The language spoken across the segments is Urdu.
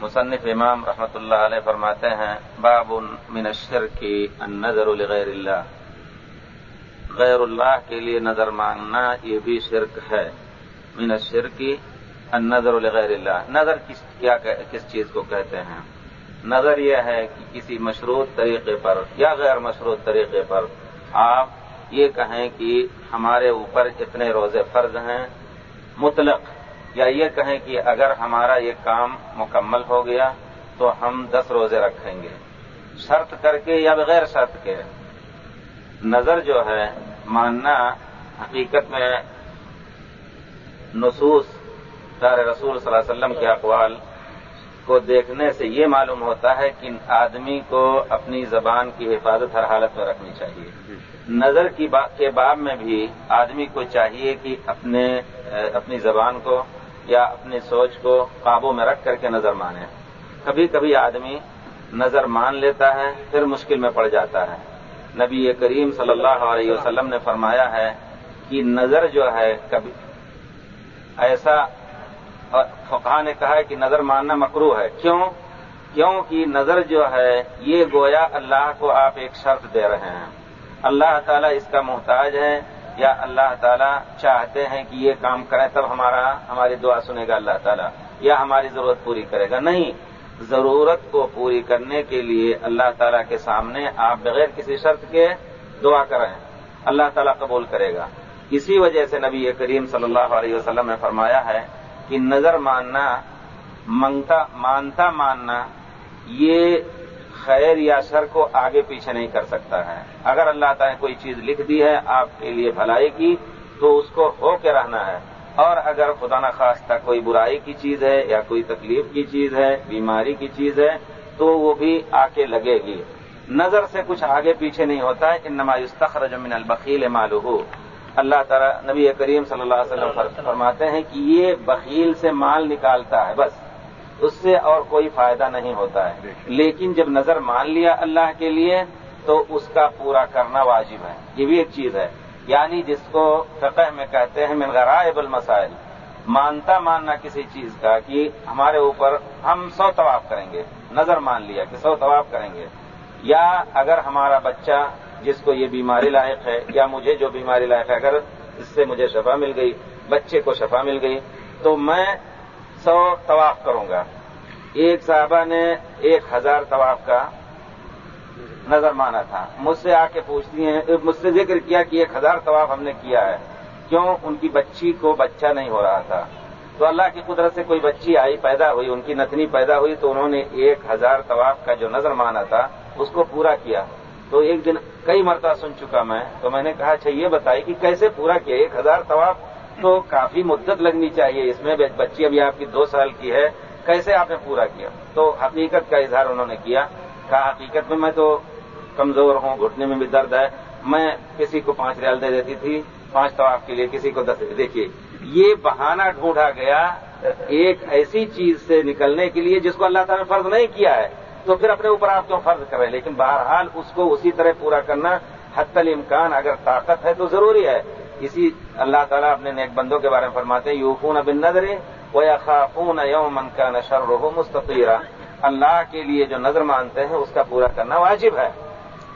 مصنف امام رحمۃ اللہ علیہ فرماتے ہیں، باب من الشرک النظر لغیر اللہ۔ غیر اللہ کے لیے نظر مانگنا یہ بھی شرک ہے۔ من الشرک النظر لغیر اللہ۔ نظر کس کیا کس چیز کو کہتے ہیں؟ نظر یہ ہے کہ کسی مشروط طریقے پر یا غیر مشروط طریقے پر آپ یہ کہیں کہ ہمارے اوپر اتنے روزے فرض ہیں، مطلق یا یہ کہیں کہ اگر ہمارا یہ کام مکمل ہو گیا تو ہم دس روزے رکھیں گے۔ شرط کر کے یا بغیر شرط کے۔ نظر جو ہے، ماننا حقیقت میں نصوص دار رسول صلی اللہ علیہ وسلم کے اقوال کو دیکھنے سے یہ معلوم ہوتا ہے کہ آدمی کو اپنی زبان کی حفاظت ہر حالت میں رکھنی چاہیے۔ نظر کی کے باب میں بھی آدمی کو چاہیے کہ اپنے، اپنی زبان کو یا اپنی سوچ کو قابو میں رکھ کر کے نظر مانے۔ کبھی کبھی آدمی نظر مان لیتا ہے، پھر مشکل میں پڑ جاتا ہے۔ نبی کریم صلی اللہ علیہ وسلم نے فرمایا ہے کہ نظر جو ہے کبھی ایسا فقہ نے کہا ہے کہ نظر ماننا مکرو ہے۔ کیوں؟ کیوں کہ نظر جو ہے، یہ گویا اللہ کو آپ ایک شرط دے رہے ہیں۔ اللہ تعالیٰ اس کا محتاج ہے یا اللہ تعالیٰ چاہتے ہیں کہ یہ کام کریں تب ہمارا ہماری دعا سنے گا اللہ تعالیٰ، یا ہماری ضرورت پوری کرے گا۔ نہیں، ضرورت کو پوری کرنے کے لیے اللہ تعالیٰ کے سامنے آپ بغیر کسی شرط کے دعا کریں۔ اللہ تعالیٰ قبول کرے گا۔ اسی وجہ سے نبی کریم صلی اللہ علیہ وسلم نے فرمایا ہے کہ نظر ماننا منگتا مانتا ماننا یہ خیر یا شر کو آگے پیچھے نہیں کر سکتا ہے۔ اگر اللہ تعالیٰ نے کوئی چیز لکھ دی ہے آپ کے لیے بھلائی کی، تو اس کو ہو کے رہنا ہے۔ اور اگر خدا نخواستہ کوئی برائی کی چیز ہے یا کوئی تکلیف کی چیز ہے، بیماری کی چیز ہے، تو وہ بھی آ کے لگے گی۔ نظر سے کچھ آگے پیچھے نہیں ہوتا ہے۔ ان نمایوس من البخیل معلوم اللہ تعالیٰ نبی کریم صلی اللہ علیہ وسلم فرماتے ہیں کہ یہ بخیل سے مال نکالتا ہے، بس۔ اس سے اور کوئی فائدہ نہیں ہوتا ہے۔ لیکن جب نظر مان لیا اللہ کے لیے تو اس کا پورا کرنا واجب ہے۔ یہ بھی ایک چیز ہے۔ یعنی جس کو فقہ میں کہتے ہیں من غرائب المسائل۔ مانتا ماننا کسی چیز کا کہ ہمارے اوپر ہم سو طواف کریں گے۔ نظر مان لیا کہ سو طواف کریں گے۔ یا اگر ہمارا بچہ جس کو یہ بیماری لاحق ہے یا مجھے جو بیماری لاحق ہے اگر اس سے مجھے شفا مل گئی بچے کو شفا مل گئی تو میں سو طواف کروں گا۔ ایک صاحبہ نے ایک ہزار طواف کا نظر مانا تھا۔ مجھ سے آ کے پوچھتی ہیں مجھ سے ذکر کیا کہ ایک ہزار طواف ہم نے کیا ہے۔ کیوں ان کی بچی کو بچہ نہیں ہو رہا تھا؟ تو اللہ کی قدرت سے کوئی بچی آئی، پیدا ہوئی، ان کی نتنی پیدا ہوئی، تو انہوں نے ایک ہزار طواف کا جو نظر مانا تھا، اس کو پورا کیا۔ تو ایک دن کئی مرتبہ سن چکا میں، تو میں نے کہا اچھا یہ بتائی کہ کیسے پورا کیا؟ ایک ہزار طواف تو کافی مدت لگنی چاہیے۔ اس میں بچی ابھی آپ کی دو سال کی ہے۔ کیسے آپ نے پورا کیا؟ تو حقیقت کا اظہار انہوں نے کیا۔ کہا، حقیقت میں میں تو کمزور ہوں، گھٹنے میں بھی درد ہے۔ میں کسی کو پانچ ریال دے دیتی تھی، پانچ طواف کے لیے، کسی کو دس۔ دیکھیے، یہ بہانہ ڈھونڈا گیا ایک ایسی چیز سے نکلنے کے لیے جس کو اللہ تعالیٰ نے فرض نہیں کیا ہے۔ تو پھر اپنے اوپر آپ کیوں فرض کریں، لیکن بہرحال اس کو اسی طرح پورا کرنا حت الامکان، اگر طاقت ہے تو ضروری ہے۔ اسی اللہ تعالیٰ اپنے نیک بندوں کے بارے میں فرماتے ہیں، یوفون بن نظر وہ خافون یوم کا نشر رہو مستقیرہ اللہ کے لیے جو نظر مانتے ہیں، اس کا پورا کرنا واجب ہے۔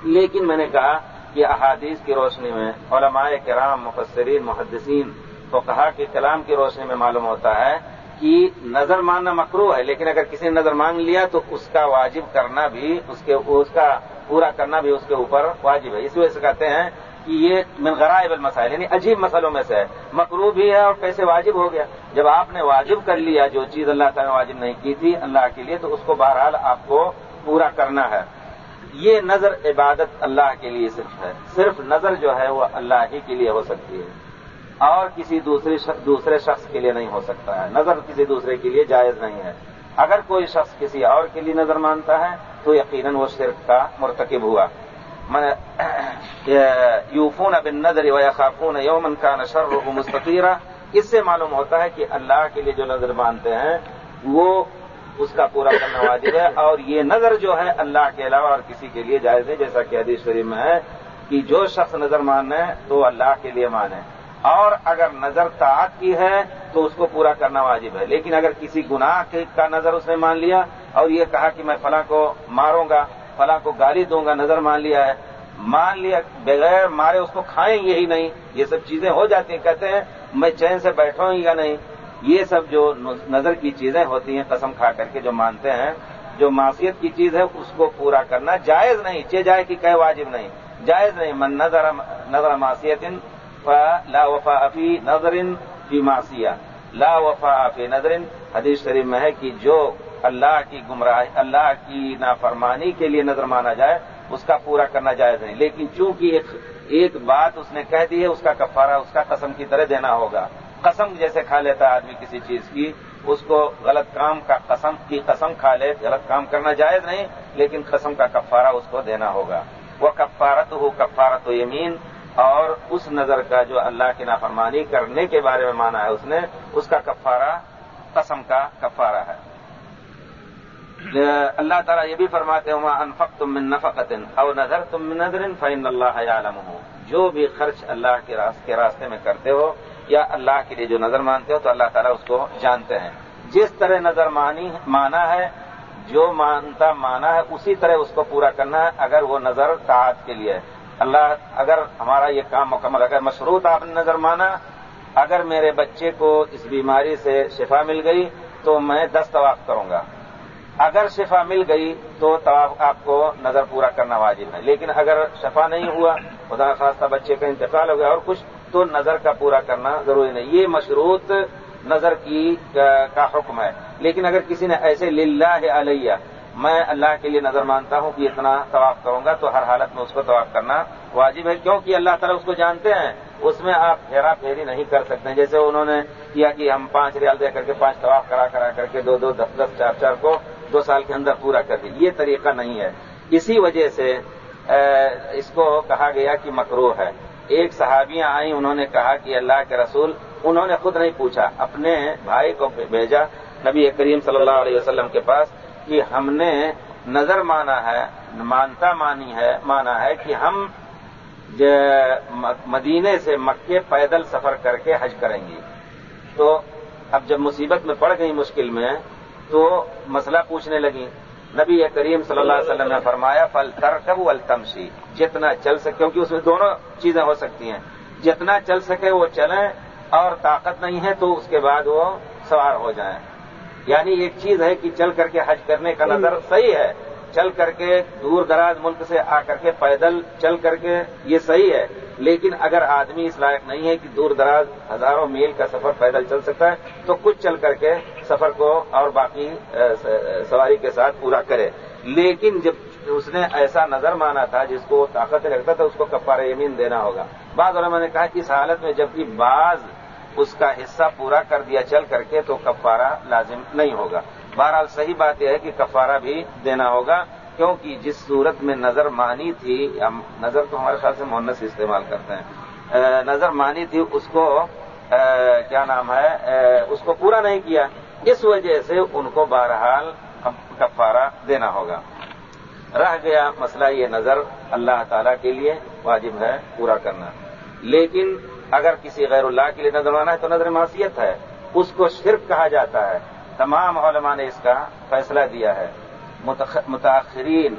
لیکن میں نے کہا کہ احادیث کی روشنی میں، علماء کرام، مفسرین، محدثین تو کہا کہ کلام کی روشنی میں معلوم ہوتا ہے کہ نظر ماننا مکرو ہے، لیکن اگر کسی نے نظر مانگ لیا تو اس کا واجب کرنا بھی، اس کے، اس کا پورا کرنا بھی اس کے اوپر واجب ہے۔ اس وجہ سے کہتے ہیں کہ یہ من غرائب المسائل یعنی عجیب مسئلوں میں سے ہے۔ مکرو بھی ہے اور کیسے واجب ہو گیا۔ جب آپ نے واجب کر لیا، جو چیز اللہ تعالیٰ نے واجب نہیں کی تھی اللہ کے لیے، تو اس کو بہرحال آپ کو پورا کرنا ہے۔ یہ نظر عبادت اللہ کے لیے صرف ہے۔ صرف نظر جو ہے وہ اللہ ہی کے لیے ہو سکتی ہے۔ اور کسی دوسرے دوسرے شخص کے لیے نہیں ہو سکتا ہے۔ نظر کسی دوسرے کے لیے جائز نہیں ہے۔ اگر کوئی شخص کسی اور کے لیے نظر مانتا ہے، تو یقیناً وہ شرک کا مرتکب ہوا۔ یوفون بن نظر و خافون یومن کا نشر مستقیرہ اس سے معلوم ہوتا ہے کہ اللہ کے لیے جو نظر مانتے ہیں، وہ اس کا پورا کرنا واجب ہے۔ اور یہ نظر جو ہے اللہ کے علاوہ اور کسی کے لیے جائز ہے جیسا کہ حدیث شریف میں ہے کہ جو شخص نظر ماننا ہے تو اللہ کے لیے مانے۔ اور اگر نظر طاعت کی ہے، تو اس کو پورا کرنا واجب ہے۔ لیکن اگر کسی گناہ کا نظر اس نے مان لیا اور یہ کہا کہ میں فلاں کو ماروں گا فلاں کو گالی دوں گا، نظر مان لیا ہے۔ مان لیا، بغیر مارے اس کو کھائیں یہی نہیں۔ یہ سب چیزیں ہو جاتی ہیں۔ کہتے ہیں، میں چین سے بیٹھوں یا نہیں؟ یہ سب جو نظر کی چیزیں ہوتی ہیں، قسم کھا کر کے جو مانتے ہیں، جو معصیت کی چیز ہے، اس کو پورا کرنا جائز نہیں۔ چے جائے کہ کہ واجب نہیں۔ جائز نہیں۔ من نظر نظر معصیت لا وفا افی نظر فی معصیہ۔ لا وفا افی نظر حدیث شریف میں ہے کہ جو اللہ کی گمراہ اللہ کی نافرمانی کے لیے نظر مانا جائے، اس کا پورا کرنا جائز نہیں۔ لیکن چونکہ ایک ایک بات اس نے کہہ دی ہے، اس کا کفارہ، اس کا قسم کی طرح دینا ہوگا۔ قسم جیسے کھا لیتا ہے آدمی کسی چیز کی، اس کو غلط کام کا قسم، کی قسم کھا لے، غلط کام کرنا جائز نہیں، لیکن قسم کا کفارہ اس کو دینا ہوگا۔ وہ کفارت ہو کفارت و یمین، اور اس نظر کا جو اللہ کی نافرمانی کرنے کے بارے میں مانا ہے اس نے، اس کا کفارہ، قسم کا کفارہ ہے۔ اللہ تعالیٰ یہ بھی فرماتے ہیں انفق تم من نفقت او نظر تم من نظر فعن اللہ عالم ہو جو بھی خرچ اللہ کے راستے میں کرتے ہو یا اللہ کے لیے جو نظر مانتے ہو، تو اللہ تعالیٰ اس کو جانتے ہیں۔ جس طرح نظر مانی، مانا ہے، جو مانتا، مانا ہے، اسی طرح اس کو پورا کرنا ہے، اگر وہ نظر تعات کے لیے اللہ، اگر ہمارا یہ کام مکمل، اگر مشروط آپ نے نظر مانا، اگر میرے بچے کو اس بیماری سے شفا مل گئی، تو میں دس طواف کروں گا۔ اگر شفا مل گئی تو طواف آپ کو نظر پورا کرنا واجب ہے، لیکن اگر شفا نہیں ہوا، خدا خاصہ بچے کا انتقال ہو گیا اور کچھ، تو نظر کا پورا کرنا ضروری نہیں۔ یہ مشروط نظر کی کا حکم ہے۔ لیکن اگر کسی نے ایسے للہ علیہ، میں اللہ کے لیے نظر مانتا ہوں کہ اتنا طواف کروں گا، تو ہر حالت میں اس کو طواف کرنا واجب ہے، کیونکہ اللہ تعالیٰ اس کو جانتے ہیں۔ اس میں آپ پھیرا پھیری نہیں کر سکتے جیسے انہوں نے کیا کہ ہم پانچ ریال دے کر کے پانچ طواف کرا کرا کر کے دو دو دس دس چار چار کو دو سال کے اندر پورا کر دی۔ یہ طریقہ نہیں ہے۔ اسی وجہ سے اس کو کہا گیا کہ مکرو ہے۔ ایک صحابیاں آئیں، انہوں نے کہا کہ اللہ کے رسول، انہوں نے خود نہیں پوچھا، اپنے بھائی کو بھیجا نبی کریم صلی اللہ علیہ وسلم کے پاس کہ ہم نے نظر مانا ہے، مانتا مانی ہے، مانا ہے کہ ہم مدینے سے مکے پیدل سفر کر کے حج کریں گے۔ تو اب جب مصیبت میں پڑ گئی مشکل میں تو مسئلہ پوچھنے لگی نبی کریم صلی اللہ علیہ وسلم نے فرمایا فل ترکب التمشی جتنا چل سکے، کیونکہ اس میں دونوں چیزیں ہو سکتی ہیں۔ جتنا چل سکے وہ چلیں، اور طاقت نہیں ہے تو اس کے بعد وہ سوار ہو جائیں۔ یعنی ایک چیز ہے کہ چل کر کے حج کرنے کا نظر صحیح ہے۔ چل کر کے دور دراز ملک سے آ کر کے پیدل چل کر کے یہ صحیح ہے۔ لیکن اگر آدمی اس لائق نہیں ہے کہ دور دراز ہزاروں میل کا سفر پیدل چل سکتا ہے، تو کچھ چل کر کے سفر کو اور باقی سواری کے ساتھ پورا کرے۔ لیکن جب اس نے ایسا نظر مانا تھا، جس کو طاقت رکھتا تھا، اس کو کپار یمین دینا ہوگا۔ بعض علماء نے کہا، اس حالت میں جبکہ بعض اس کا حصہ پورا کر دیا، چل کر کے، تو کفارہ لازم نہیں ہوگا۔ بہرحال صحیح بات یہ ہے کہ کفارہ بھی دینا ہوگا، کیونکہ جس صورت میں نظر مانی تھی نظر تو ہمارے خیال سے مونس استعمال کرتے ہیں۔ نظر مانی تھی، اس کو کیا نام ہے اس کو پورا نہیں کیا۔ اس وجہ سے ان کو بہرحال کفارہ دینا ہوگا۔ رہ گیا مسئلہ یہ نظر اللہ تعالی کے لیے واجب ہے پورا کرنا۔ لیکن اگر کسی غیر اللہ کے لیے نظر آنا ہے تو نظر معصیت ہے۔ اس کو شرک کہا جاتا ہے۔ تمام علماء نے اس کا فیصلہ دیا ہے۔ متاثرین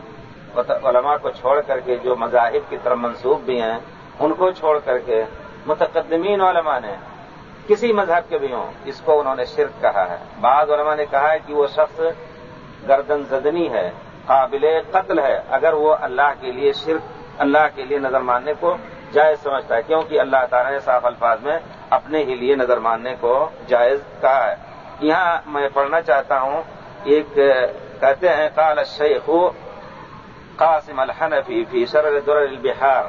علماء کو چھوڑ کر کے جو مذاہب کی طرف منسوب بھی ہیں، ان کو چھوڑ کر کے متقدمین علماء نے کسی مذہب کے بھی ہوں، اس کو انہوں نے شرک کہا ہے۔ بعض علماء نے کہا ہے کہ وہ شخص گردن زدنی ہے، قابل قتل ہے، اگر وہ اللہ کے لیے شرک، اللہ کے لیے نظر ماننے کو جائز سمجھتا ہے، کیونکہ اللہ تعالیٰ نے صاف الفاظ میں اپنے ہی لیے نظر ماننے کو جائز کہا ہے۔ یہاں میں پڑھنا چاہتا ہوں، ایک کہتے ہیں، قال الشیخ قاسم الحنفی فی شر در البحار۔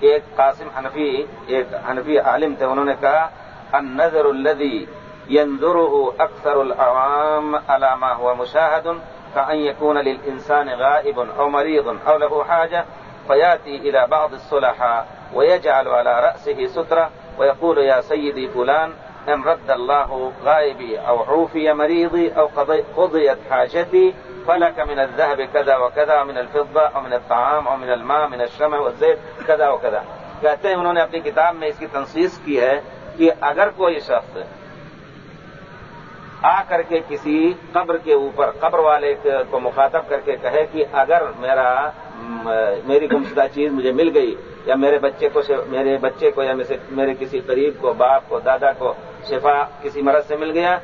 ایک قاسم حنفی، ایک حنفی عالم تھے، انہوں نے کہا النظر الذي ينظره أكثر العوام على ما هو مشاهد كأن يكون للإنسان غائب أو مريض أو له حاجة، فيأتي إلى بعض الصلحاء ويجعل على رأسه سترة ويقول يا سيدي فلان ان رد الله غائبي او عوفي مريضي او قضيت حاجتي، فلك من الذهب كذا وكذا، من الفضة او من الطعام او من الماء، من الشمع والزيت كذا وكذا. کہتے ہیں انہوں نے اپنی کتاب میں اس کی تنصیص کی ہے کہ اگر کوئی شخص آ کر کے کسی قبر کے اوپر، قبر والے کو مخاطب کر کے کہے کہ اگر میرا میری گمشدہ چیز مجھے مل گئی یا میرے بچے کو میرے بچے کو یا میرے کسی قریب کو، باپ کو، دادا کو شفا کسی مرض سے مل گیا،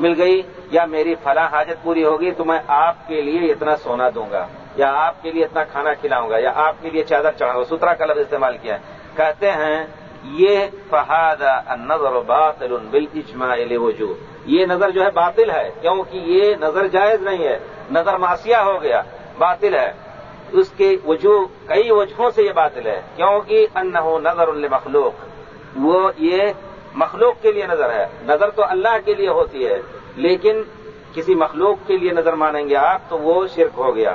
مل گئی یا میری فلاں حاجت پوری ہوگی تو میں آپ کے لیے اتنا سونا دوں گا یا آپ کے لیے اتنا کھانا کھلاؤں گا یا آپ کے لیے چادر چڑھاؤں گا سترا کا لفظ استعمال کیا ہے۔ کہتے ہیں یہ فہاد نظر باطل بل اجماع وجوہ یہ نظر جو ہے باطل ہے، کیونکہ یہ نظر جائز نہیں ہے، نظر معاشیہ ہو گیا، باطل ہے۔ اس کے وجوہ، کئی وجہوں سے یہ باطل ہے، کیونکہ ان نظر المخلوق وہ یہ مخلوق کے لیے نظر ہے۔ نظر تو اللہ کے لیے ہوتی ہے، لیکن کسی مخلوق کے لیے نظر مانیں گے آپ تو وہ شرک ہو گیا۔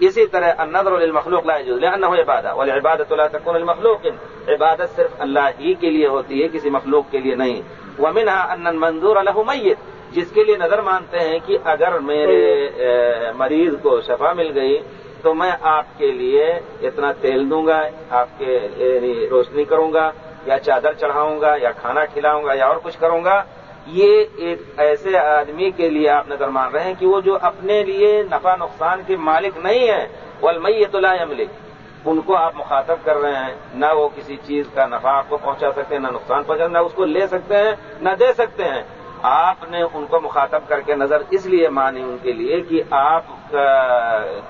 اسی طرح النظر للمخلوق لا يجوز لانه عبادة. والعبادة لا تكون للمخلوق عبادت صرف اللہ ہی کے لیے ہوتی ہے، کسی مخلوق کے لیے نہیں. ومنها ان المنظور له میت جس کے لیے نظر مانتے ہیں کہ اگر میرے مریض کو شفا مل گئی، تو میں آپ کے لیے اتنا تیل دوں گا، آپ کے یعنی روشنی کروں گا، یا چادر چڑھاؤں گا، یا کھانا کھلاؤں گا، یا اور کچھ کروں گا یہ ایک ایسے آدمی کے لیے آپ نظر مان رہے ہیں کہ وہ جو اپنے لیے نفع نقصان کے مالک نہیں ہے وہ المئی تو ملک ان کو آپ مخاطب کر رہے ہیں، نہ وہ کسی چیز کا نفع آپ کو پہنچا سکتے ہیں، نہ نقصان پہنچا نہ اس کو لے سکتے ہیں، نہ دے سکتے ہیں۔ آپ نے ان کو مخاطب کر کے نظر اس لیے مانی ان کے لیے کہ آپ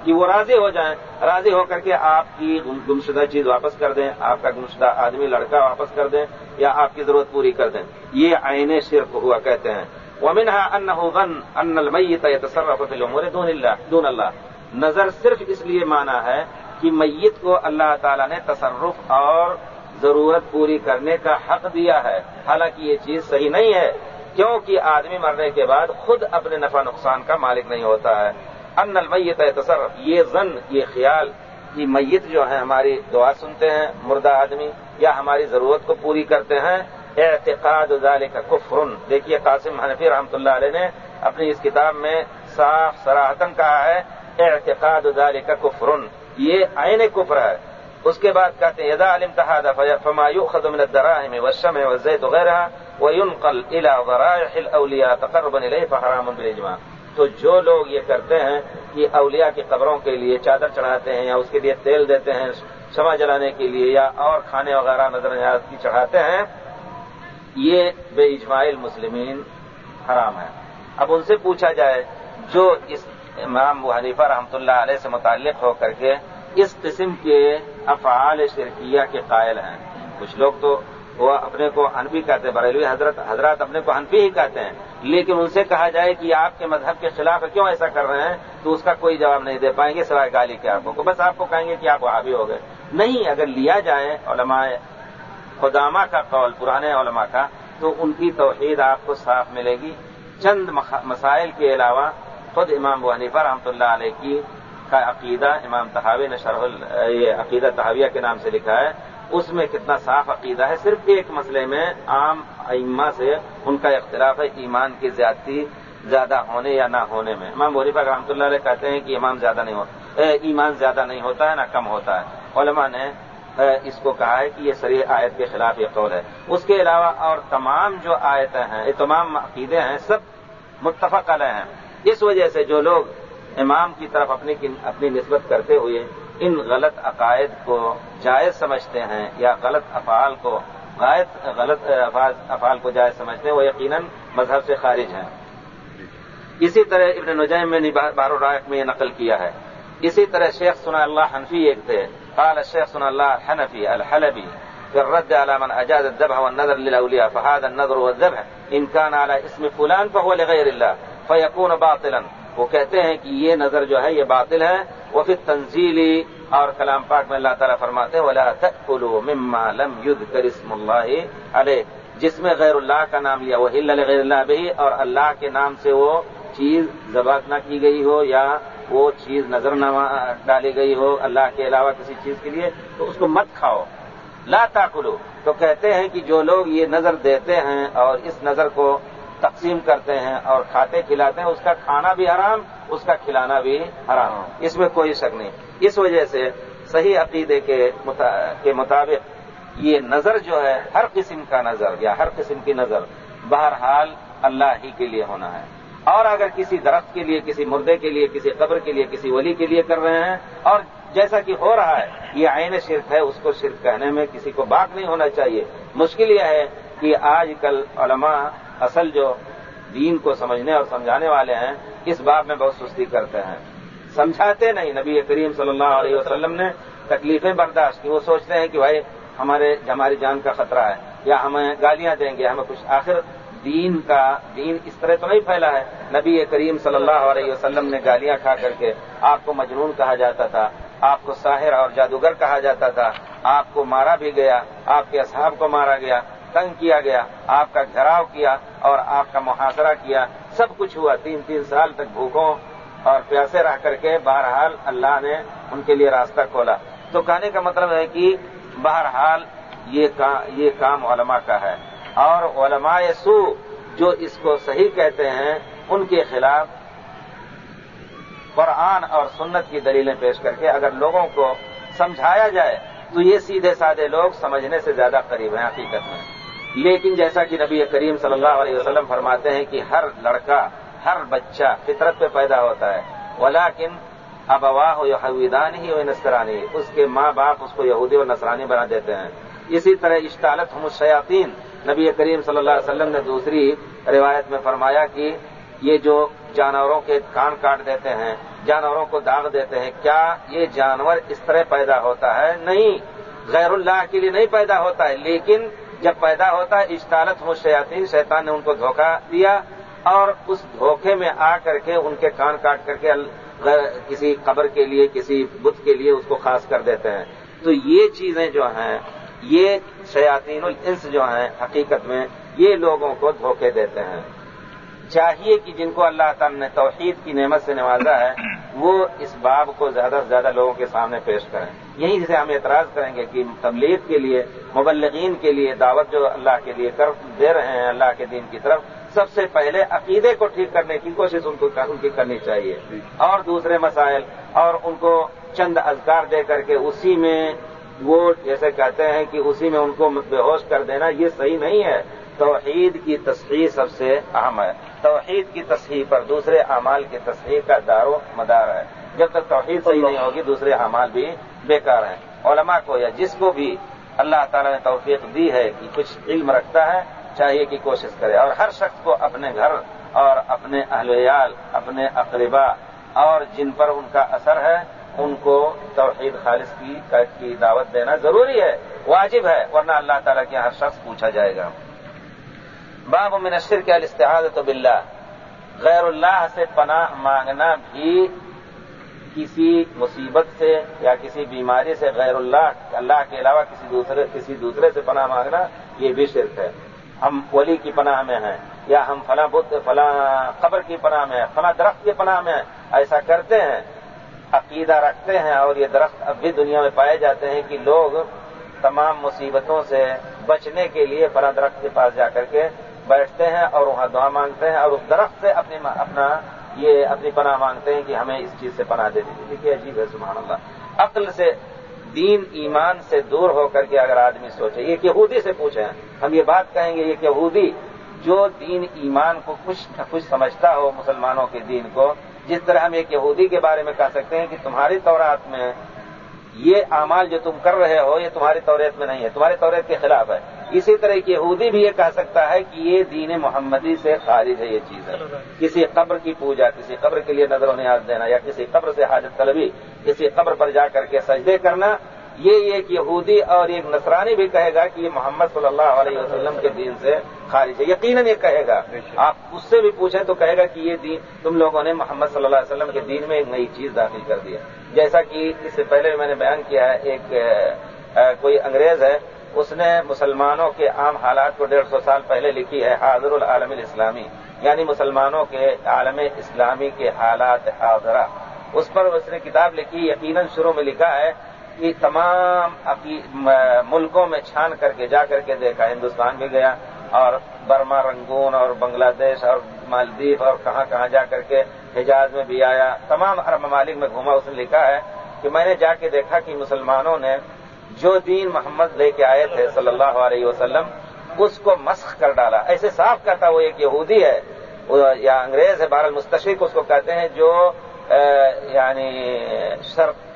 کہ وہ راضی ہو جائیں، راضی ہو کر کے آپ کی گمشدہ چیز واپس کر دیں، آپ کا گمشدہ آدمی، لڑکا واپس کر دیں یا آپ کی ضرورت پوری کر دیں۔ یہ آئین شرک ہوا کہتے ہیں۔ ومنها انه ان الميت يتصرف في الامور دون الله دون الله نظر صرف اس لیے مانا ہے کہ میت کو اللہ تعالی نے تصرف اور ضرورت پوری کرنے کا حق دیا ہے۔ حالانکہ یہ چیز صحیح نہیں ہے۔ کیونکہ آدمی مرنے کے بعد خود اپنے نفع نقصان کا مالک نہیں ہوتا ہے۔ ان المیت تصرف یہ زن، یہ خیال، یہ میت جو ہے ہماری دعا سنتے ہیں، مردہ آدمی، یا ہماری ضرورت کو پوری کرتے ہیں۔ اعتقاد کا کفرن۔ دیکھیے قاسم حنفی رحمۃ اللہ علیہ نے اپنی اس کتاب میں صاف سراہتن کہا ہے، اعتقاد کا کفرن۔ یہ عین کفر ہے۔ اس کے بعد کہتے ہیں یدا علم تحاد فما يؤخذ من الدراهم والشمع والزيت وغيرها وينقل الى ذرائح الاولياء تقربا اليه فحرام بالاجماع. تو جو لوگ یہ کرتے ہیں کہ اولیاء کی قبروں کے لیے چادر چڑھاتے ہیں یا اس کے لیے تیل دیتے ہیں شمع جلانے کے لیے یا اور کھانے وغیرہ نظر نیاز کی چڑھاتے ہیں، یہ بے اجماع المسلمین حرام ہے۔ اب ان سے پوچھا جائے، جو اس امام حنیفہ رحمۃ اللہ علیہ سے متعلق ہو کر کے اس قسم کے افعال شرکیہ کے قائل ہیں۔ کچھ لوگ تو وہ اپنے کو انفی کہتے ہیں، بریلوی حضرت، حضرات اپنے کو انفی ہی کہتے ہیں۔ لیکن ان سے کہا جائے کہ آپ کے مذہب کے خلاف کیوں ایسا کر رہے ہیں؟ تو اس کا کوئی جواب نہیں دے پائیں گے سوائے گالی کے آپ کو۔ بس آپ کو کہیں گے کہ آپ وہابی ہو گئے۔ نہیں، اگر لیا جائے علماء خدامہ کا قول، پرانے علماء کا، تو ان کی توحید آپ کو صاف ملے گی۔ چند مسائل کے علاوہ خود امام و حنیفہ رحمۃ اللہ علیہ کی کا عقیدہ امام تحاوی نے شرح یہ عقیدہ تحاویہ کے نام سے لکھا ہے، اس میں کتنا صاف عقیدہ ہے، صرف ایک مسئلے میں عام ائمہ سے ان کا اختلاف ہے، ایمان کی زیادتی زیادہ ہونے یا نہ ہونے میں۔ امام بوریفا رحمۃ اللہ علیہ کہتے ہیں کہ ایمان زیادہ نہیں ہوتا ایمان زیادہ نہیں ہوتا ہے، نہ کم ہوتا ہے۔ علماء نے اس کو کہا ہے کہ یہ سری آیت کے خلاف یہ قول ہے۔ اس کے علاوہ اور تمام جو آیتیں ہیں، یہ تمام عقیدے ہیں، سب متفق علیہ ہیں۔ اس وجہ سے جو لوگ امام کی طرف اپنی اپنی نسبت کرتے ہوئے ان غلط عقائد کو جائز سمجھتے ہیں یا غلط افعال کو غائط غلط افعال کو جائز سمجھتے ہیں، وہ یقیناً مذہب سے خارج ہیں۔ اسی طرح ابن نجیم میں بار الرائق میں یہ نقل کیا ہے۔ اسی طرح شیخ سنا اللہ حنفی ایک تھے۔ قال الشيخ سنا اللہ الحنفی الحلبی في الرد على من أجاز الذبح والنذر للأولياء فهذا النذر والذبح إن كان على اسم فلان فهو لغير الله فيكون باطلا۔ وہ کہتے ہیں کہ یہ نظر جو ہے یہ باطل ہے۔ وہ پھر تنزیلی اور کلام پاک میں اللہ تعالیٰ فرماتے ہیں، ولا مما لم يذكر اسم اللہ علیہ جس میں غیر اللہ کا نام لیا، وہ ہل غیر اللہ بھی اور اللہ کے نام سے وہ چیز ذبح نہ کی گئی ہو یا وہ چیز نظر نہ ڈالی گئی ہو اللہ کے علاوہ کسی چیز کے لیے، تو اس کو مت کھاؤ۔ لا تاکلو، تو کہتے ہیں کہ جو لوگ یہ نظر دیتے ہیں اور اس نظر کو تقسیم کرتے ہیں اور کھاتے کھلاتے ہیں اس کا کھانا بھی حرام اس کا کھلانا بھی حرام۔ اس میں کوئی شک نہیں۔ اس وجہ سے صحیح عقیدے کے مطابق یہ نظر جو ہے ہر قسم کا نظر یا ہر قسم کی نظر بہرحال اللہ ہی کے لیے ہونا ہے۔ اور اگر کسی درخت کے لیے کسی مردے کے لیے کسی قبر کے لیے کسی ولی کے لیے کر رہے ہیں اور جیسا کہ ہو رہا ہے یہ عین شرک ہے اس کو شرک کہنے میں کسی کو بات نہیں ہونا چاہیے۔ مشکل یہ ہے کہ آج کل علماء اصل جو دین کو سمجھنے اور سمجھانے والے ہیں، اس بات میں بہت سستی کرتے ہیں۔ سمجھاتے نہیں، نبی کریم صلی اللہ علیہ وسلم نے تکلیفیں برداشت کی۔ وہ سوچتے ہیں کہ بھائی، ہمارے ہماری جان کا خطرہ ہے، یا ہمیں گالیاں دیں گے، ہمیں کچھ آخر دین کا، دین اس طرح تو نہیں پھیلا ہے۔ نبی کریم صلی اللہ علیہ وسلم نے گالیاں کھا کر کے آپ کو مجنون کہا جاتا تھا، آپ کو ساحر اور جادوگر کہا جاتا تھا، آپ کو مارا بھی گیا، آپ کے اصحاب کو مارا گیا۔ تنگ کیا گیا، آپ کا گھراؤ کیا اور آپ کا محاصرہ کیا۔ سب کچھ ہوا، تین تین سال تک بھوکوں اور پیاسے رہ کر کے بہرحال اللہ نے ان کے لیے راستہ کھولا۔ تو کہنے کا مطلب ہے کہ بہرحال یہ کام علماء کا ہے۔ اور علماء سو جو اس کو صحیح کہتے ہیں، ان کے خلاف قرآن اور سنت کی دلیلیں پیش کر کے اگر لوگوں کو سمجھایا جائے تو یہ سیدھے سادے لوگ سمجھنے سے زیادہ قریب ہیں حقیقت میں۔ لیکن جیسا کہ نبی کریم صلی اللہ علیہ وسلم فرماتے ہیں کہ ہر لڑکا، ہر بچہ فطرت پہ پیدا ہوتا ہے۔ ولاکن اب ابوا ہو یا حویدان ہی ہو نسرانی اس کے ماں باپ اس کو یہودی اور نسرانی بنا دیتے ہیں۔ اسی طرح اشتالت ہم الشیاطین، نبی کریم صلی اللہ علیہ وسلم نے دوسری روایت میں فرمایا کہ یہ جو جانوروں کے کان کاٹ دیتے ہیں، جانوروں کو داغ دیتے ہیں، کیا یہ جانور اس طرح پیدا ہوتا ہے؟ نہیں، غیر اللہ کے لیے نہیں پیدا ہوتا ہے، لیکن جب پیدا ہوتا ہے اشتالت ہو شیاتی شیطان نے ان کو دھوکہ دیا اور اس دھوکے میں آ کر کے ان کے کان کاٹ کر کے کسی قبر کے لیے، کسی بت کے لیے اس کو خاص کر دیتے ہیں۔ تو یہ چیزیں جو ہیں، یہ شیاطین الانس جو ہیں، حقیقت میں یہ لوگوں کو دھوکے دیتے ہیں۔ چاہیے کہ جن کو اللہ تعالی نے توحید کی نعمت سے نوازا ہے، وہ اس باب کو زیادہ سے زیادہ لوگوں کے سامنے پیش کریں۔ یہیں سے ہم اعتراض کریں گے کہ تبلیغ کے لیے، مبلغین کے لیے دعوت جو اللہ کے لیے کر دے رہے ہیں، اللہ کے دین کی طرف، سب سے پہلے عقیدے کو ٹھیک کرنے کی کوشش ان کو ان کی کرنی چاہیے۔ اور دوسرے مسائل، اور ان کو چند اذکار دے کر کے اسی میں وہ جیسے کہتے ہیں کہ اسی میں ان کو بے ہوش کر دینا، یہ صحیح نہیں ہے۔ توحید کی تصحیح سب سے اہم ہے۔ توحید کی تصحیح پر دوسرے اعمال کی تصحیح کا دار و مدار ہے۔ جب تک توحید صحیح نہیں ہوگی، دوسرے اعمال بھی بیکار ہیں۔ علماء کو یا جس کو بھی اللہ تعالی نے توفیق دی ہے کہ کچھ علم رکھتا ہے، چاہیے کہ کوشش کرے۔ اور ہر شخص کو اپنے گھر اور اپنے اہل ویال اپنے اقربا اور جن پر ان کا اثر ہے، ان کو توحید خالص کی دعوت دینا ضروری ہے، واجب ہے، ورنہ اللہ تعالیٰ کے ہر شخص پوچھا جائے گا۔ باب منشر کے الستحاد تو بلّہ غیر اللہ سے پناہ مانگنا بھی کسی مصیبت سے یا کسی بیماری سے غیر اللہ اللہ کے علاوہ کسی دوسرے کسی دوسرے سے پناہ مانگنا، یہ بھی شرک ہے۔ ہم ولی کی پناہ میں ہیں یا ہم فلاں بت، فلاں قبر کی پناہ میں ہیں، فلاں درخت کی پناہ میں ایسا کرتے ہیں، عقیدہ رکھتے ہیں اور یہ درخت اب بھی دنیا میں پائے جاتے ہیں کہ لوگ تمام مصیبتوں سے بچنے کے لیے فلاں درخت کے پاس جا کر کے بیٹھتے ہیں اور وہاں دعا مانگتے ہیں اور اس درخت سے اپنی اپنا یہ اپنی پناہ مانگتے ہیں کہ ہمیں اس چیز سے پناہ دے دیجیے۔ دیکھیے عجیب ہے، سبحان اللہ۔ عقل سے، دین، ایمان سے دور ہو کر کے اگر آدمی سوچے، یہ یہودی سے پوچھیں۔ ہم یہ بات کہیں گے، یہ یہودی جو دین، ایمان کو کچھ نہ کچھ سمجھتا ہو مسلمانوں کے دین کو، جس طرح ہم ایک یہودی کے بارے میں کہہ سکتے ہیں کہ تمہاری تورات میں یہ اعمال جو تم کر رہے ہو، یہ تمہاری توریت میں نہیں ہے۔ تمہاری توریت کے خلاف ہے۔ اسی طرح ایک یہودی بھی یہ کہہ سکتا ہے کہ یہ دین محمدی سے خارج ہے یہ چیز ہے۔ کسی قبر کی پوجا کسی قبر کے لیے نظر و نیاز دینا یا کسی قبر سے حاجت طلبی کسی قبر پر جا کر کے سجدے کرنا یہ ایک یہودی اور ایک نصرانی بھی کہے گا کہ یہ محمد صلی اللہ علیہ وسلم کے دین سے خارج ہے۔ یقیناً یہ کہے گا۔ آپ اس سے بھی پوچھیں تو کہے گا کہ یہ دین تم لوگوں نے محمد صلی اللہ علیہ وسلم کے دین میں ایک نئی چیز داخل کر دی ہے۔ جیسا کہ اس سے پہلے میں نے بیان کیا ہے ایک کوئی انگریز ہے اس نے مسلمانوں کے عام حالات کو ڈیڑھ سو سال پہلے لکھی ہے، حاضر العالم الاسلامی یعنی مسلمانوں کے عالم اسلامی کے حالات حاضرہ اس پر اس نے کتاب لکھی، یقیناً شروع میں لکھا ہے کہ تمام ملکوں میں چھان کر کے، جا کر کے دیکھا، ہندوستان بھی گیا اور برما رنگون اور بنگلہ دیش اور مالدیپ اور کہاں کہاں جا کر کے حجاز میں بھی آیا۔ تمام عرب ممالک میں گھوما، اس نے لکھا ہے کہ میں نے جا کے دیکھا کہ مسلمانوں نے جو دین محمد لے کے آئے تھے صلی اللہ علیہ وسلم، اس کو مسخ کر ڈالا۔ ایسے صاف کہتا وہ ایک یہودی ہے یا انگریز ہے بار المستشق اس کو کہتے ہیں، جو یعنی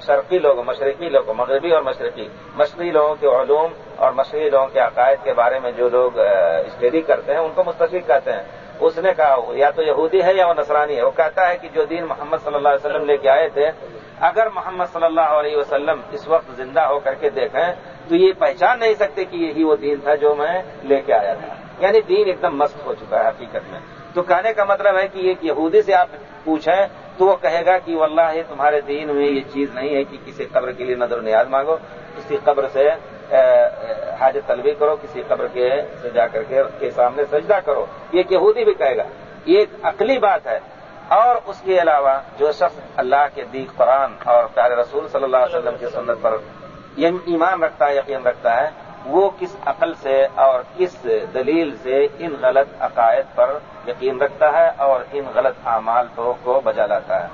شرقی لوگ مشرقی لوگ مغربی اور مشرقی مشرقی لوگوں کے علوم اور مشرقی لوگوں کے عقائد کے بارے میں جو لوگ اسٹڈی کرتے ہیں، ان کو مستشق کہتے ہیں۔ اس نے کہا، یا تو یہودی ہے یا وہ نصرانی ہے۔ وہ کہتا ہے کہ جو دین محمد صلی اللہ علیہ وسلم لے کے آئے تھے اگر محمد صلی اللہ علیہ وسلم اس وقت زندہ ہو کر کے دیکھیں تو یہ پہچان نہیں سکتے کہ یہی وہ دین تھا جو میں لے کے آیا تھا۔ یعنی دین ایک دم مست ہو چکا ہے حقیقت میں۔ تو کہنے کا مطلب ہے کہ ایک یہودی سے آپ پوچھیں تو وہ کہے گا کہ واللہ تمہارے دین میں یہ چیز نہیں ہے کہ کسی قبر کے لیے نظر و نیاز مانگو، کسی قبر سے حاجت طلبی کرو، کسی قبر کے سے جا کر کے سامنے سجدہ کرو۔ یہ یہودی بھی کہے گا۔ یہ ایک عقلی بات ہے۔ اور اس کے علاوہ جو شخص اللہ کے دیگ قرآن اور پیارے رسول صلی اللہ علیہ وسلم کی سنت پر ایمان رکھتا ہے، یقین رکھتا ہے، وہ کس عقل سے اور کس دلیل سے ان غلط عقائد پر یقین رکھتا ہے اور ان غلط اعمال کو بجا لاتا ہے؟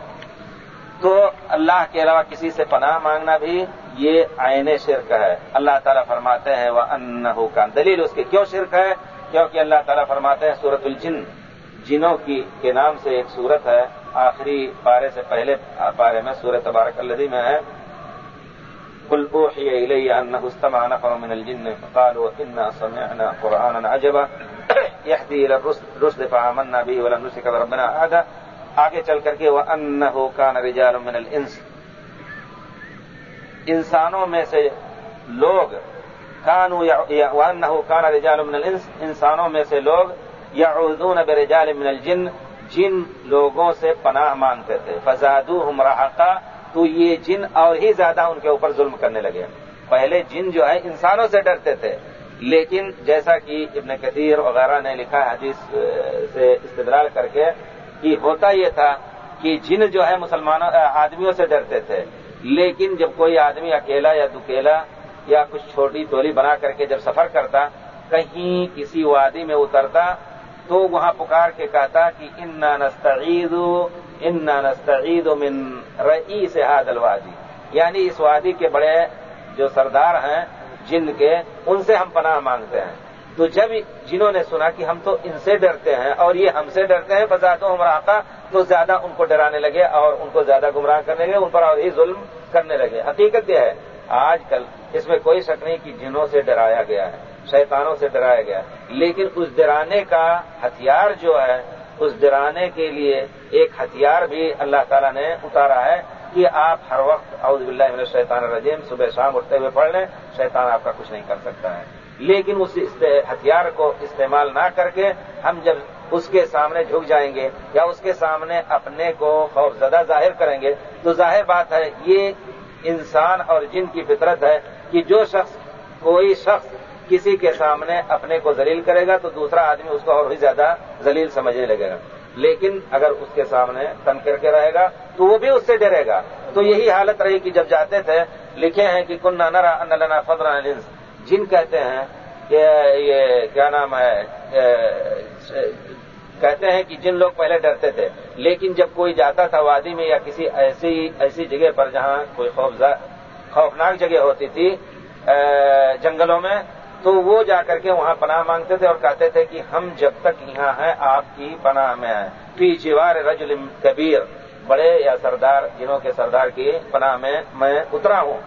تو اللہ کے علاوہ کسی سے پناہ مانگنا بھی یہ آئین شرک ہے۔ اللہ تعالیٰ فرماتے ہیں وہ ان کا دلیل اس کے کیوں شرک ہے؟ کیونکہ اللہ تعالیٰ فرماتے ہیں سورت الجن۔ جنوں کی کے نام سے ایک سورت ہے، آخری پارے سے پہلے پارے میں سورت تبارک الدی میں ہے۔ قل اوحي الي انه استمع نفر من الجن فقالوا انا سمعنا قرانا عجبا۔ يهدي الى الرشد فآمنا به ولم نشرك بربنا احدا۔ آگے چل کر کے وہ وانه كان رجال من الانس۔ انسانوں میں سے لوگ کانو یا وانه كان رجال من الانس۔ انسانوں میں سے لوگ یا اردون برجال من الجن، جن لوگوں سے پناہ مانگتے تھے۔ فزادو ہم تو یہ جن اور ہی زیادہ ان کے اوپر ظلم کرنے لگے۔ پہلے جن جو ہے انسانوں سے ڈرتے تھے، لیکن جیسا کہ ابن کثیر وغیرہ نے لکھا حدیث سے استدلال کر کے کہ ہوتا یہ تھا کہ جن جو ہے مسلمانوں آدمیوں سے ڈرتے تھے۔ لیکن جب کوئی آدمی اکیلا یا دکیلا یا کچھ چھوٹی ٹولی بنا کر کے جب سفر کرتا، کہیں کسی وادی میں اترتا تو وہاں پکار کے کہتا کہ ان نستعید ان نستعید من رئیس هذا الوادی یعنی اس وادی کے بڑے جو سردار ہیں، جن کے، ان سے ہم پناہ مانگتے ہیں۔ تو جب جنہوں نے سنا کہ ہم تو ان سے ڈرتے ہیں اور یہ ہم سے ڈرتے ہیں بذات ہم راقا تو زیادہ ان کو ڈرانے لگے اور ان کو زیادہ گمراہ کرنے لگے، ان پر اور ہی ظلم کرنے لگے۔ حقیقت یہ ہے، آج کل اس میں کوئی شک نہیں کہ جنوں سے ڈرایا گیا ہے۔ شیطانوں سے ڈرایا گیا۔ لیکن اس ڈرانے کا ہتھیار جو ہے، اس ڈرانے کے لیے ایک ہتھیار بھی اللہ تعالیٰ نے اتارا ہے کہ آپ ہر وقت اعوذ باللہ من الشیطان الرجیم، صبح شام اٹھتے ہوئے پڑھ لیں، شیطان آپ کا کچھ نہیں کر سکتا ہے۔ لیکن اس ہتھیار کو استعمال نہ کر کے ہم جب اس کے سامنے جھک جائیں گے یا اس کے سامنے اپنے کو خوف زدہ ظاہر کریں گے، تو ظاہر بات ہے، یہ انسان اور جن کی فطرت ہے کہ جو شخص، کوئی شخص کسی کے سامنے اپنے کو ذلیل کرے گا تو دوسرا آدمی اس کو اور بھی زیادہ ذلیل سمجھنے لگے گا۔ لیکن اگر اس کے سامنے تن کر کے رہے گا تو وہ بھی اس سے ڈرے گا۔ تو یہی حالت رہی کہ جب جاتے تھے، لکھے ہیں کہ کن نرا فضر جن کہتے ہیں کہ یہ کیا نام ہے کہتے ہیں کہ جن لوگ پہلے ڈرتے تھے، لیکن جب کوئی جاتا تھا وادی میں یا کسی ایسی ایسی جگہ پر جہاں کوئی خوف خوفناک جگہ ہوتی تھی جنگلوں میں تو وہ جا کر کے وہاں پناہ مانگتے تھے اور کہتے تھے کہ ہم جب تک یہاں ہیں، آپ کی پناہ میں آئے فی جیوار رجل کبیر، بڑے یا سردار، جنہوں کے سردار کی پناہ میں میں اترا ہوں۔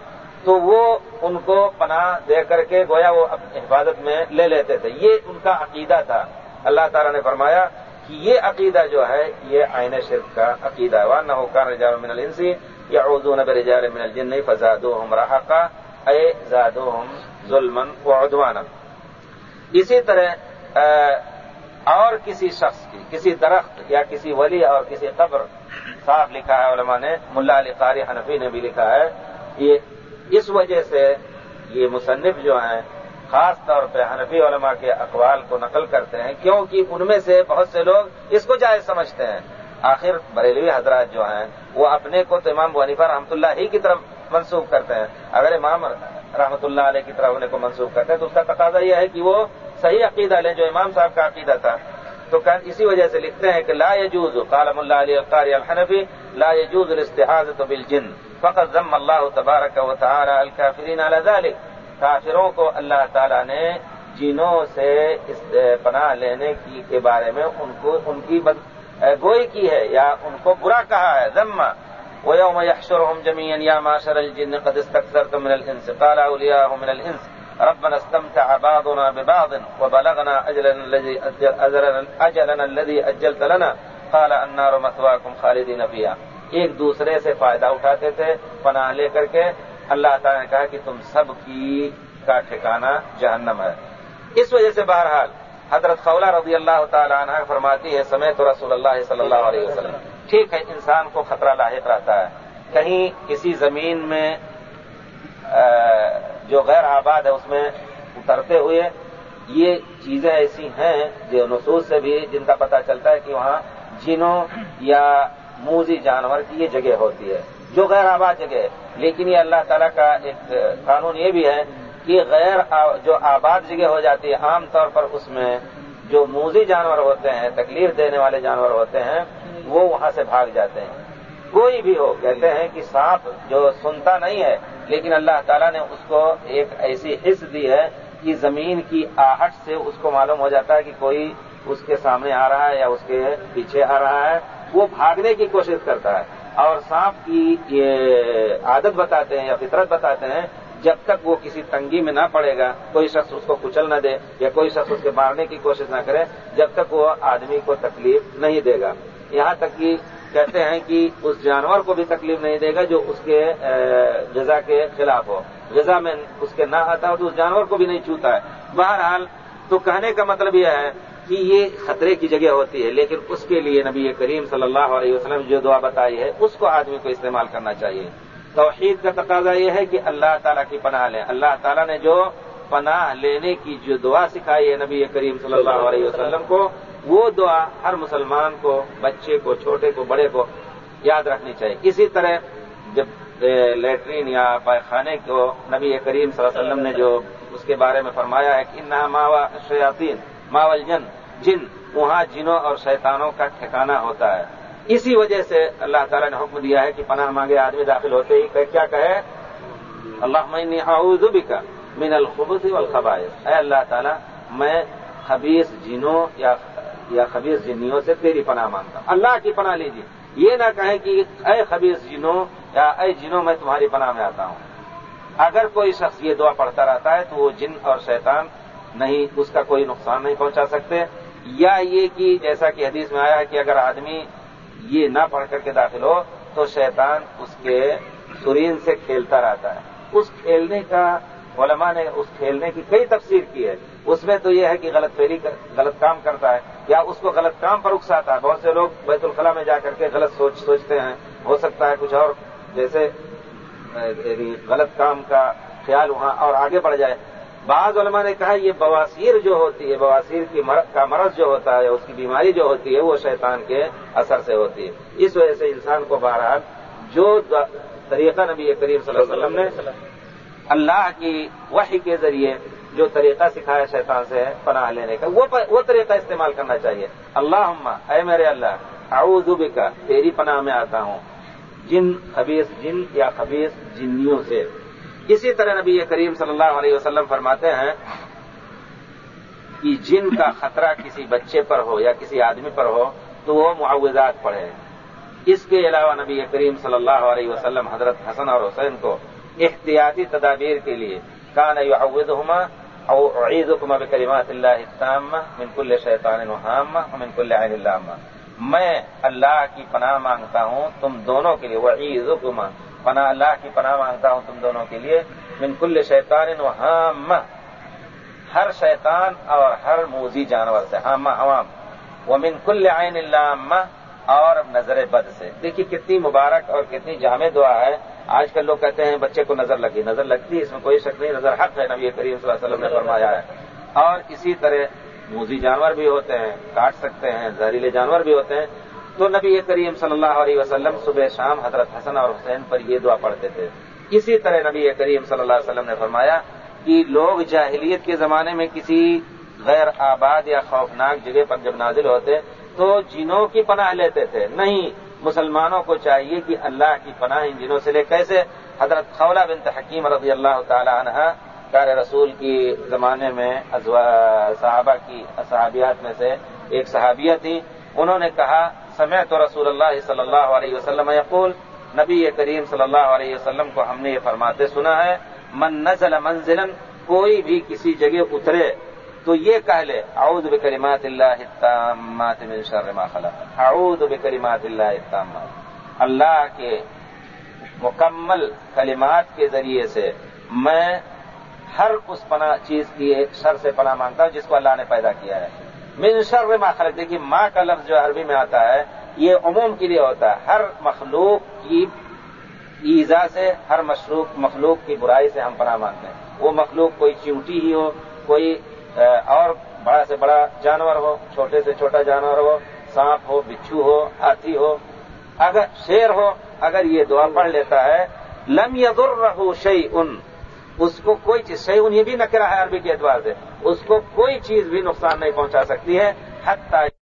تو وہ ان کو پناہ دے کر کے گویا وہ حفاظت میں لے لیتے تھے۔ یہ ان کا عقیدہ تھا۔ اللہ تعالیٰ نے فرمایا کہ یہ عقیدہ جو ہے، یہ آئین شرک کا عقیدہ ہے۔ نہ ہو کان رجال من الانسی یا اردو نب رجال من الجن فزاد ہم رہا کا اے زادو ہم ظلم و اسی طرح اور کسی شخص کی، کسی درخت یا کسی ولی اور کسی قبر صاف لکھا ہے، علماء نے، ملا علی قاری حنفی نے بھی لکھا ہے، یہ اس وجہ سے یہ مصنف جو ہیں، خاص طور پہ حنفی علماء کے اقوال کو نقل کرتے ہیں، کیونکہ ان میں سے بہت سے لوگ اس کو جائز سمجھتے ہیں۔ آخر بریلوی حضرات جو ہیں، وہ اپنے کو تو امام ونیفا رحمۃ اللہ ہی کی طرف منسوخ کرتے ہیں۔ اگر امام رحمۃ اللہ علیہ کی طرف انہیں کو منسوخ کرتے ہیں تو اس کا تقاضا یہ ہے کہ وہ صحیح عقیدہ لیں جو امام صاحب کا عقیدہ تھا۔ تو اسی وجہ سے لکھتے ہیں کہ لا يجوز قالم اللہ علیہ القاری الحنفی، لا يجوز الاستحاظ بالجن فقط ضم اللہ تبارک و تعالی الکافرین علی ذلك کافروں کو اللہ تعالی نے جنوں سے پناہ لینے کی، کے بارے میں ان کو، ان کی گوئی کی ہے یا ان کو برا کہا ہے۔ ضم ويوم يحشرهم جميعا، يا معشر الجن، قد استكثرتم من الانس قال اولياءهم من الانس ربنا استمتع بعضنا ببعض وبلغنا اجلنا الذي اجلنا الذي اجلت لنا. قال النار مثواكم خالدين فيها. ایک دوسرے سے فائدہ اٹھاتے تھے، پناہ لے کر کے اللہ تعالی نے کہا کہ تم سب کی کا ٹھکانہ جہنم ہے۔ اس وجہ سے بہرحال حضرت خولہ رضی اللہ تعالی عنہ فرماتی ہے، سمیت رسول اللہ صلی اللہ علیہ وسلم۔ ٹھیک ہے، انسان کو خطرہ لاحق رہتا ہے۔ کہیں کسی زمین میں جو غیر آباد ہے، اس میں اترتے ہوئے یہ چیزیں ایسی ہیں جو نصوص سے بھی جن کا پتہ چلتا ہے کہ وہاں جنوں یا موزی جانور کی یہ جگہ ہوتی ہے، جو غیر آباد جگہ ہے۔ لیکن یہ اللہ تعالیٰ کا ایک قانون یہ بھی ہے کہ غیر جو آباد جگہ ہو جاتی ہے، عام طور پر اس میں جو موزی جانور ہوتے ہیں، تکلیف دینے والے جانور ہوتے ہیں، وہ وہاں سے بھاگ جاتے ہیں۔ کوئی بھی ہو، کہتے ہیں کہ سانپ جو سنتا نہیں ہے، لیکن اللہ تعالیٰ نے اس کو ایک ایسی حص دی ہے کہ زمین کی آہٹ سے اس کو معلوم ہو جاتا ہے کہ کوئی اس کے سامنے آ رہا ہے یا اس کے پیچھے آ رہا ہے۔ وہ بھاگنے کی کوشش کرتا ہے۔ اور سانپ کی یہ عادت بتاتے ہیں یا فطرت بتاتے ہیں جب تک وہ کسی تنگی میں نہ پڑے گا، کوئی شخص اس کو کچل نہ دے یا کوئی شخص اس کے مارنے کی کوشش نہ کرے، جب تک وہ آدمی کو تکلیف نہیں دے گا۔ یہاں تک کہ کہتے ہیں کہ اس جانور کو بھی تکلیف نہیں دے گا جو اس کے غذا کے خلاف ہو۔ غذا میں اس کے نہ آتا ہو تو اس جانور کو بھی نہیں چھوتا ہے۔ بہرحال تو کہنے کا مطلب یہ ہے کہ یہ خطرے کی جگہ ہوتی ہے، لیکن اس کے لیے نبی کریم صلی اللہ علیہ وسلم جو دعا بتائی ہے، اس کو آدمی کو استعمال کرنا چاہیے۔ توحید کا تقاضا یہ ہے کہ اللہ تعالیٰ کی پناہ لیں۔ اللہ تعالیٰ نے جو پناہ لینے کی جو دعا سکھائی ہے نبی کریم صلی اللہ علیہ وسلم۔ کو وہ دعا ہر مسلمان کو بچے کو چھوٹے کو بڑے کو یاد رکھنی چاہیے۔ اسی طرح جب لیٹرین یا پائخانے کو نبی کریم صلی اللہ علیہ وسلم نے جو اس کے بارے میں فرمایا ہے کہ انہا ماوا شیاطین ماول جن جن وہاں جنوں اور شیطانوں کا ٹھکانہ ہوتا ہے۔ اسی وجہ سے اللہ تعالیٰ نے حکم دیا ہے کہ پناہ مانگے آدمی داخل ہوتے ہی کیا کہے؟ اللہ اعوذ بکا من الخبث والخبائث۔ اے اللہ تعالیٰ، میں خبیص جنوں یا یا خبیص جنیوں سے تیری پناہ مانگتا ہوں۔ اللہ کی پناہ لیجیے۔ یہ نہ کہیں کہ اے خبیص جنوں یا اے جنوں میں تمہاری پناہ میں آتا ہوں۔ اگر کوئی شخص یہ دعا پڑھتا رہتا ہے تو وہ جن اور شیطان نہیں، اس کا کوئی نقصان نہیں پہنچا سکتے۔ یا یہ کہ جیسا کہ حدیث میں آیا ہے کہ اگر آدمی یہ نہ پڑھ کر کے داخل ہو تو شیطان اس کے سرین سے کھیلتا رہتا ہے۔ اس کھیلنے کا علماء نے اس کھیلنے کی کئی تفسیر کی ہے۔ اس میں تو یہ ہے کہ غلط فیری غلط کام کرتا ہے یا اس کو غلط کام پر اکساتا ہے۔ بہت سے لوگ بیت الخلاء میں جا کر کے غلط سوچ سوچتے ہیں۔ ہو سکتا ہے کچھ اور، جیسے غلط کام کا خیال وہاں اور آگے بڑھ جائے۔ بعض علماء نے کہا یہ بواسیر جو ہوتی ہے، بواسیر کی کا مرض جو ہوتا ہے، اس کی بیماری جو ہوتی ہے، وہ شیطان کے اثر سے ہوتی ہے۔ اس وجہ سے انسان کو بہرحال جو طریقہ نبی کریم صلی اللہ علیہ وسلم نے اللہ کی وحی کے ذریعے جو طریقہ سکھایا شیطان سے پناہ لینے کا، وہ طریقہ استعمال کرنا چاہیے۔ اللہ اے میرے اللہ، اعوذ بکا، تیری پناہ میں آتا ہوں۔ جن خبیص جن یا خبیص جنیوں سے۔ اسی طرح نبی کریم صلی اللہ علیہ وسلم فرماتے ہیں کہ جن کا خطرہ کسی بچے پر ہو یا کسی آدمی پر ہو تو وہ معاوضات پڑھے۔ اس کے علاوہ نبی کریم صلی اللہ علیہ وسلم حضرت حسن اور حسین کو احتیاطی تدابیر کے لیے کان یعوذہما او اعیذکما بکلمات اللہ التامہ من کل شیطان وحامہ ومن کل عین اللامہ۔ میں اللہ کی پناہ مانگتا ہوں تم دونوں کے لیے، وعیذکما۔ پناہ اللہ کی پناہ مانگتا ہوں تم دونوں کے لیے، من کل شیطان و حام ہر شیطان اور ہر موزی جانور سے حام عوام وہ من کل عین اللہ اور نظر بد سے۔ دیکھیے کتنی مبارک اور کتنی جامع دعا ہے۔ آج کل لوگ کہتے ہیں بچے کو نظر لگی، نظر لگتی ہے، اس میں کوئی شک نہیں، نظر حق ہے۔ نبی کریم صلی اللہ علیہ وسلم نے فرمایا ہے۔ اور اسی طرح موزی جانور بھی ہوتے ہیں، کاٹ سکتے ہیں، زہریلے جانور بھی ہوتے ہیں۔ تو نبی کریم صلی اللہ علیہ وسلم صبح شام حضرت حسن اور حسین پر یہ دعا پڑھتے تھے۔ اسی طرح نبی کریم صلی اللہ علیہ وسلم نے فرمایا کہ لوگ جاہلیت کے زمانے میں کسی غیر آباد یا خوفناک جگہ پر جب نازل ہوتے تو جنوں کی پناہ لیتے تھے۔ نہیں، مسلمانوں کو چاہیے کہ اللہ کی پناہ ان جنوں سے لے۔ کیسے؟ حضرت خولہ بنت حکیم رضی اللہ تعالی عنہ کار رسول کی زمانے میں صحابہ کی صحابیات میں سے ایک صحابیہ تھی انہوں نے کہا سمے تو رسول اللہ صلی اللہ علیہ وسلم یقول، نبی کریم صلی اللہ علیہ وسلم کو ہم نے یہ فرماتے سنا ہے، من نزل منزلا، کوئی بھی کسی جگہ اترے، تو یہ کہہ لے، اعوذ بکلمات اللہ التامات من شر ما خلق. اعوذ بکلمات اللہ التامات. اللہ کے مکمل کلمات کے ذریعے سے میں ہر اس پناہ چیز کی شر سے پناہ مانگتا ہوں، جس کو اللہ نے پیدا کیا ہے۔ من شر ما خلق. دیکھیے ماں کا لفظ جو عربی میں آتا ہے، یہ عموم کے لیے ہوتا ہے۔ ہر مخلوق کی ایزا سے، ہر مشروق مخلوق کی برائی سے ہم پناہ مانگتے ہیں۔ وہ مخلوق کوئی چیوٹی ہی ہو، کوئی اور بڑا سے بڑا جانور ہو، چھوٹے سے چھوٹا جانور ہو، سانپ ہو، بچھو ہو، ہاتھی ہو۔ اگر شیر ہو، اگر یہ دعا پڑھ لیتا ہے، لم یدر رہو شعی ان اس کو کوئی چیز صحیح انہیں یہ بھی نکرا ہے عربی کے اعتبار سے، اس کو کوئی چیز بھی نقصان نہیں پہنچا سکتی ہے، حتی